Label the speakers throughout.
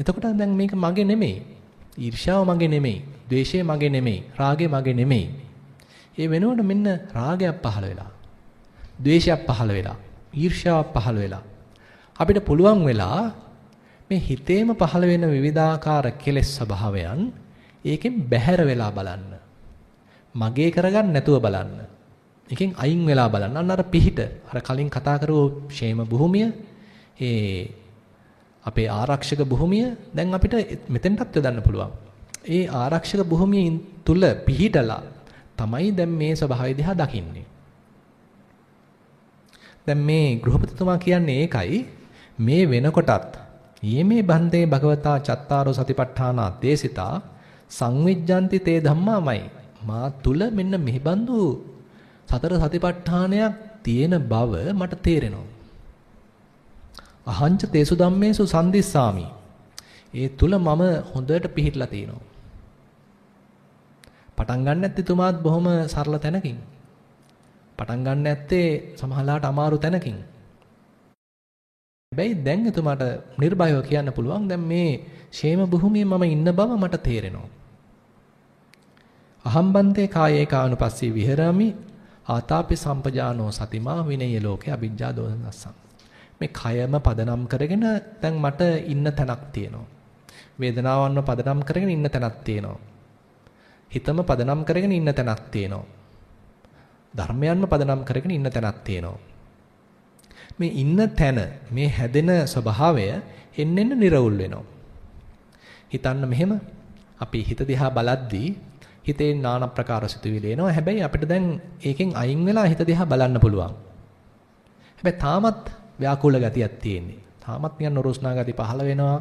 Speaker 1: එතකොට දැන් මේක මගේ නෙමෙයි. ඊර්ෂ්‍යාව මගේ නෙමෙයි. ද්වේෂය මගේ නෙමෙයි. රාගය මගේ නෙමෙයි. ඒ වෙනුවට මෙන්න රාගයක් පහළ වෙලා. ද්වේෂයක් පහළ වෙලා. ඊර්ෂ්‍යාවක් පහළ වෙලා. අපිට පුළුවන් වෙලා මේ හිතේම පහළ වෙන විවිධාකාර කෙලෙස් ස්වභාවයන් ඒකෙන් බැහැර වෙලා බලන්න. මගේ කරගන්න නැතුව බලන්න. එකෙන් අයින් වෙලා බලන්න. අන්න අර පිහිට අර කලින් කතා කරෝ ෂේම භූමිය ඒ අපේ ආරක්ෂක භූමිය දැන් අපිට මෙතෙන්ටත් යොදන්න පුළුවන්. ඒ ආරක්ෂක භූමිය තුල පිහිටලා තමයි දැන් මේ ස්වභාවය දිහා දකින්නේ. දැන් මේ ගෘහපතිතුමා කියන්නේ ඒකයි මේ වෙනකොටත් යේමේ බන්දේ භගවතා චත්තාරෝ සතිපට්ඨානා දේසිතා සංවිජ්ජಂತಿ තේ ධම්මාමයි මා තුල මෙන්න මෙහිබඳු සතර සතිපට්ඨානයක් තියෙන බව මට තේරෙනවා අහංච තේසු ධම්මේසු සම්දිස්සාමි ඒ තුල මම හොඳට පිහිටලා තියෙනවා පටන් ගන්න ඇත්තේ තුමාත් බොහොම සරල තැනකින් පටන් ගන්න ඇත්තේ සමහරලාට අමාරු තැනකින් හැබැයි දැන් එතුමාට නිර්භයව කියන්න පුළුවන් දැන් මේ ෂේම භූමියේ මම ඉන්න බව මට තේරෙනවා. අහම්බන්තේ කායේ කානුපස්සී විහෙරාමි ආතාපි සම්පජානෝ සතිමා විනය ලෝකේ අවිජ්ජා දෝසනස්සම්. මේ කයම පදනම් කරගෙන දැන් මට ඉන්න තැනක් තියෙනවා. වේදනාවන්ව පදනම් කරගෙන ඉන්න තැනක් තියෙනවා. හිතම පදනම් කරගෙන ඉන්න තැනක් තියෙනවා. ධර්මයන්ම පදනම් කරගෙන ඉන්න තැනක් තියෙනවා. මේ ඉන්න තැන මේ හැදෙන ස්වභාවය එන්න එන්න නිර්වුල් වෙනවා. හිතන්න මෙහෙම අපි හිත දිහා බලද්දී හිතේ নানা ප්‍රකාර සිතුවිලි එනවා. හැබැයි අපිට දැන් ඒකෙන් අයින් වෙලා හිත දිහා බලන්න පුළුවන්. හැබැයි තාමත් ව්‍යාකූල ගතියක් තියෙන්නේ. තාමත් නිකන් නොරොස්නා ගති පහළ වෙනවා.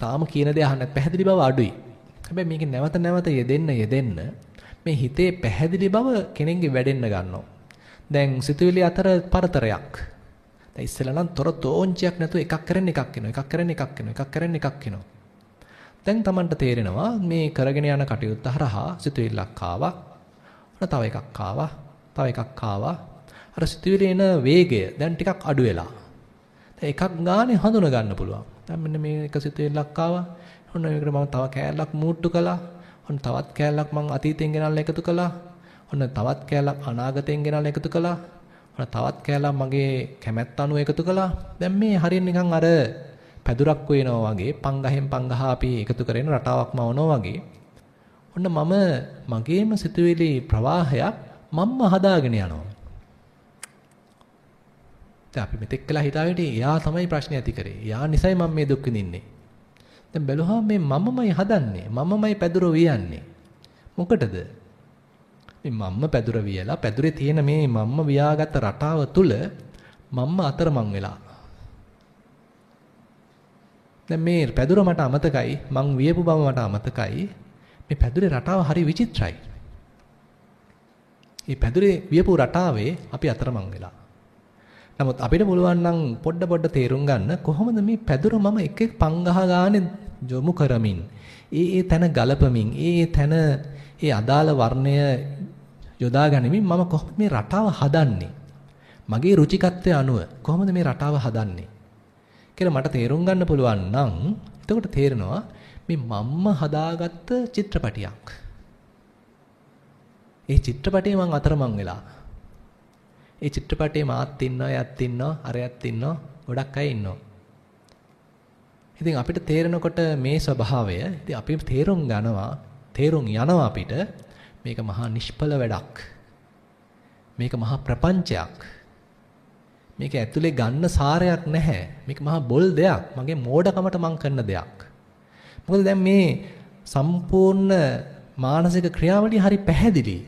Speaker 1: තාම කියන දේ අහන්න පැහැදිලි බව අඩුයි. හැබැයි මේක නැවත නැවත යෙදෙන්න යෙදෙන්න මේ හිතේ පැහැදිලි බව කෙනෙක්ගේ වැඩෙන්න ගන්නවා. දැන් සිතුවිලි අතර පරතරයක්. දැන් ඉස්සෙල්ලා නම් තොර තෝංචියක් නැතුව එකක් කරන්න එකක් එනවා. එකක් කරන්න එකක් එනවා. එකක් කරන්න එකක් එනවා. දැන් Tamanට තේරෙනවා මේ කරගෙන යන කටයුත්ත හරහා සිතුවිල්ලක් ආවා. ඔන්න තව එකක් ආවා. තව එකක් ආවා. අර සිතුවිලි එන වේගය දැන් ටිකක් අඩු වෙලා. දැන් එකක් ගානේ හඳුන ගන්න පුළුවන්. දැන් මෙන්න මේ එක සිතුවිල්ලක් ආවා. ඔන්න මේකට මම තව කෑල්ලක් මූට්ටු කළා. ඔන්න තවත් කෑල්ලක් මම අතීතයෙන් ගෙනල්ලා එකතු කළා. ඔන්න තවත් කෑල්ලක් අනාගතයෙන් ගෙනල්ලා එකතු කළා. ඔන්න තවත් කෑල්ලක් මගේ කැමැත්ත අනුව එකතු කළා. දැන් මේ හරියට නිකන් අර පැදුරක් වෙනවා වගේ පංගහෙන් පංගහ අපි එකතු කරගෙන රටාවක් මවනවා වගේ. ඔන්න මම මගේම සිතුවිලි ප්‍රවාහයක් මම්ම හදාගෙන යනවා. දැන් අපි මෙතෙක් කළා හිතාවේ එයා තමයි ප්‍රශ්නේ ඇති කරේ. එයා නිසයි මම මේ දුක් විඳින්නේ. දැන් බැලුවා මේ මමමයි හදන්නේ. මමමයි පැදුර වියන්නේ. මොකටද? මේ මම්ම පැදුර වියලා පැදුරේ තියෙන මේ මම්ම වියාගත් රටාව තුල මම්ම අතරමං වෙලා. දැන් මේ පැදුර මට අමතකයි මං වියපු බව මට අමතකයි. මේ පැදුරේ රටාව හරි විචිත්‍රයි. මේ පැදුරේ වියපු රටාවේ අපි අතරමං වෙලා. නමුත් අපිට පුළුවන් නම් පොඩ පොඩ තේරුම් ගන්න කොහොමද මේ පැදුර මම එක එක පංගහ ගානේ යොමු කරමින් ඒ ඒ තැන ගලපමින් ඒ ඒ තැන ඒ අදාළ වර්ණය යොදා ගනිමින් මම කොහොමද මේ රටාව හදන්නේ? මගේ රුචිකත්වය අනුව කොහොමද මේ රටාව හදන්නේ? කියලා මට තේරුම් ගන්න පුළුවන් නම් එතකොට තේරෙනවා මේ මම්ම හදාගත්ත චිත්‍රපටියක්. ඒ චිත්‍රපටයේ මං අතරමං වෙලා. ඒ චිත්‍රපටයේ මාත් ඉන්නවා, යත් ඉන්නවා, අරයත් ඉන්නවා, ගොඩක් අය ඉන්නවා. ඉතින් අපිට තේරෙනකොට මේ ස්වභාවය ඉතින් අපි තේරුම් ගන්නවා, තේරුම් යනවා අපිට මේක මහා නිෂ්ඵල වැඩක්. මේක මහා ප්‍රපංචයක්. මේක ඇතුලේ ගන්න සාරයක් නැහැ. මේක මහා බොල් දෙයක්. මගේ මෝඩකමට මං කරන දෙයක්. මොකද දැන් මේ සම්පූර්ණ මානසික ක්‍රියාවලිය හරි පැහැදිලි.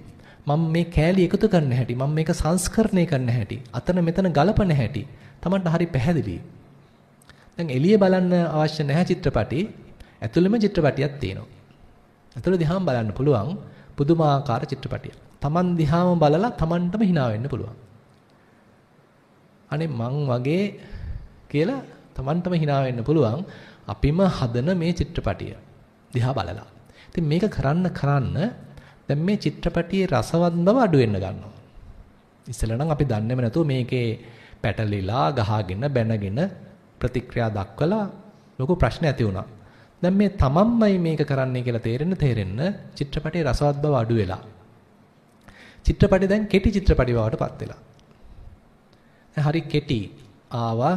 Speaker 1: මම මේ කෑලි එකතු කරන්න හැටි, මම මේක සංස්කරණය කරන්න හැටි, අතන මෙතන ගලපන හැටි තමන්ට හරි පැහැදිලි. දැන් එළිය බලන්න අවශ්‍ය නැහැ චිත්‍රපටි. ඇතුළෙම චිත්‍රපටියක් තියෙනවා. ඇතුළේ දිහාම බලන්න පුළුවන්. පුදුමාකාර චිත්‍රපටියක්. Taman දිහාම බලලා Tamanටම hina වෙන්න පුළුවන්. අනේ මං වගේ කියලා Tamanටම hina වෙන්න පුළුවන්. අපිම හදන මේ චිත්‍රපටිය දිහා බලලා. ඉතින් මේක කරන්න කරන්න දැන් මේ චිත්‍රපටියේ රසවත් බව අඩු වෙන්න ගන්නවා. ඉස්සෙල්ලා නම් අපි දන්නේම නැතුව මේකේ පැටලිලා ගහගෙන බැනගෙන ප්‍රතික්‍රියා දක්වලා ලොකු ප්‍රශ්න ඇති වුණා. දැන් මේ තමන්මයි මේක කරන්නේ කියලා තේරෙන්න තේරෙන්න චිත්‍රපටයේ රසවත් බව අඩු වෙලා. චිත්‍රපටය දැන් කෙටි චිත්‍රපටි බවට පත් වෙලා. හරි කෙටි ආවා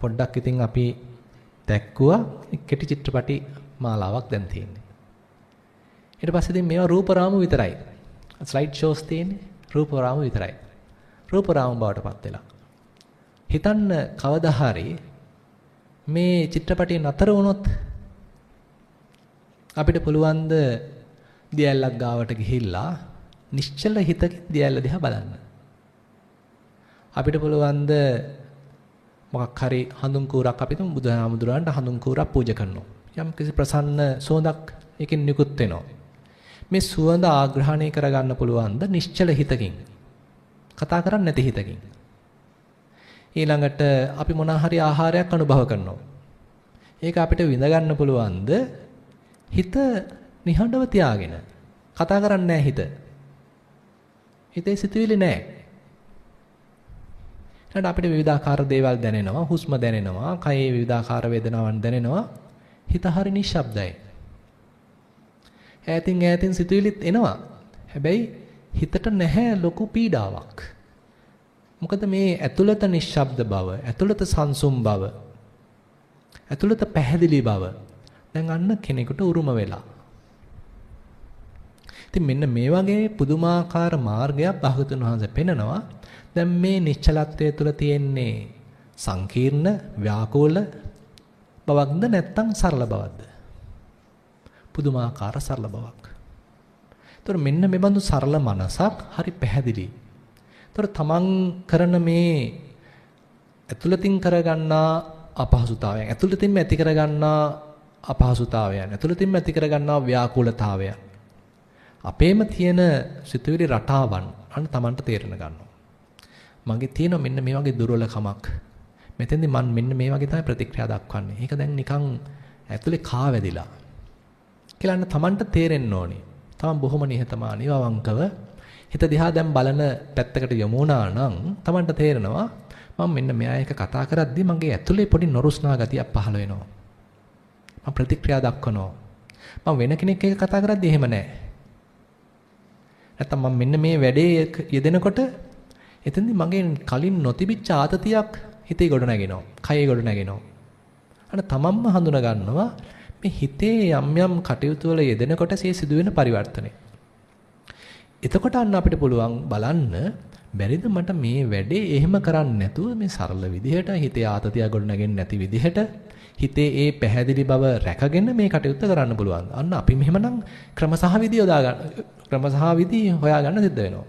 Speaker 1: පොඩ්ඩක් ඉතින් අපි දැක්කුවා කෙටි චිත්‍රපටි මාලාවක් දැන් තියෙන්නේ. ඊට පස්සේ ඉතින් මේවා රූපරාමු විතරයි. ස්ලයිඩ් ෂෝස් තියෙන්නේ රූපරාමු විතරයි. රූපරාමු බවට පත් වෙලා. හිතන්න කවදා හරි මේ චිත්‍රපටිය නතර වුණොත් අපිට පුළුවන් ද දියැලක් ගාවට ගිහිල්ලා නිශ්චල හිතකින් දියැල දිහා බලන්න. අපිට පුළුවන් ද මොකක් හරි හඳුන් කූරක් අපි තුමු බුදුහාමුදුරන්ට හඳුන් කූරක් පූජා කරනවා. යම් කිසි ප්‍රසන්න සුවඳක් එකකින් නිකුත් වෙනවා. මේ සුවඳ ආග්‍රහණය කරගන්න පුළුවන් ද නිශ්චල හිතකින්. කතා කරන්නේ නැති හිතකින්. ඊළඟට අපි මොන හරි ආහාරයක් අනුභව කරනවා. ඒක අපිට විඳ ගන්න පුළුවන්ද හිත නිහඬව තියාගෙන කතා කරන්නේ නැහැ හිත. හිතේ සිතුවිලි නැහැ. ඊට අපිට විවිධාකාර දේවල් දැනෙනවා, හුස්ම දැනෙනවා, කයේ විවිධාකාර වේදනාවන් දැනෙනවා. හිත හරි නිශ්ශබ්දයි. ඈතින් ඈතින් සිතුවිලිත් එනවා. හැබැයි හිතට නැහැ ලොකු පීඩාවක්. මොකද මේ ඇතුළත නිශ්ශබ්ද බව, ඇතුළත සංසුම් බව, ඇතුළත පැහැදිලි බව දැන් අන්න කෙනෙකුට උරුම වෙලා. ඉතින් මෙන්න මේ වගේ පුදුමාකාර මාර්ගයක් භාගතුන් වහන්සේ පෙන්නනවා. දැන් මේ නිශ්චලත්වයේ තුල තියෙන්නේ සංකීර්ණ ව්‍යාකූල බවක්ද නැත්නම් සරල බවක්ද? පුදුමාකාර සරල බවක්. ඒතර මෙන්න මේ බඳු සරල මනසක් හරි පැහැදිලි. ඒතර තමන් කරන මේ ඇතුළතින් කරගන්නා අපහසුතාවයන් ඇතුළතින්ම ඇති කරගන්නා අපහසුතාවයන් ඇතුළතින්ම ඇති කරගන්නා ව්‍යාකූලතාවයන් අපේම තියෙන සිතුවිලි රටාවන් අන්න තමන්ට තේරෙන ගන්නවා. මගේ තියෙන මෙන්න මේ වගේ දුර්වලකමක්. මෙතෙන්දි මම මෙන්න මේ වගේ තමයි ප්‍රතික්‍රියා දක්වන්නේ. ඒක දැන් නිකන් ඇතුලේ කා වැදිලා. කියලා තමන්ට තේරෙන්න ඕනේ. තමන් බොහොම නිහතමානීව අවංකව හිත දිහා දැන් බලන පැත්තකට යමු නම් තමන්ට තේරෙනවා මම මෙන්න මෙයා එක කතා කරද්දි මගේ ඇතුලේ පොඩි නොරුස්නා ගතියක් පහළ වෙනවා. මම ප්‍රතික්‍රියා දක්වනවා. මම වෙන කෙනෙක් එක්ක කතා කරද්දි එහෙම නැහැ. නැත්තම් මම මෙන්න මේ වැඩේ යෙදෙනකොට එතෙන්දි මගේ කලින් නොතිබිච්ච ආතතියක් හිතේ ගොඩ නැගෙනවා. කයේ ගොඩ නැගෙනවා. අන්න තමන්ම හඳුනා ගන්නවා මේ හිතේ යම් යම් කටයුතු වල යෙදෙනකොට සිය සිදුවෙන පරිවර්තනය. එතකොට අන්න අපිට පුළුවන් බලන්න බැරිද මට මේ වැඩේ එහෙම කරන්නේ නැතුව මේ සරල විදිහට හිතේ ආතතිය ගොඩ නැගෙන්නේ නැති විදිහට හිතේ ඒ පැහැදිලි බව රැකගෙන මේ කටයුත්ත කරන්න පුළුවන්. අන්න අපි මෙහෙමනම් ක්‍රම සහ විදි යොදා ගන්න ක්‍රම සහ විදි හොයා ගන්න සිද්ධ වෙනවා.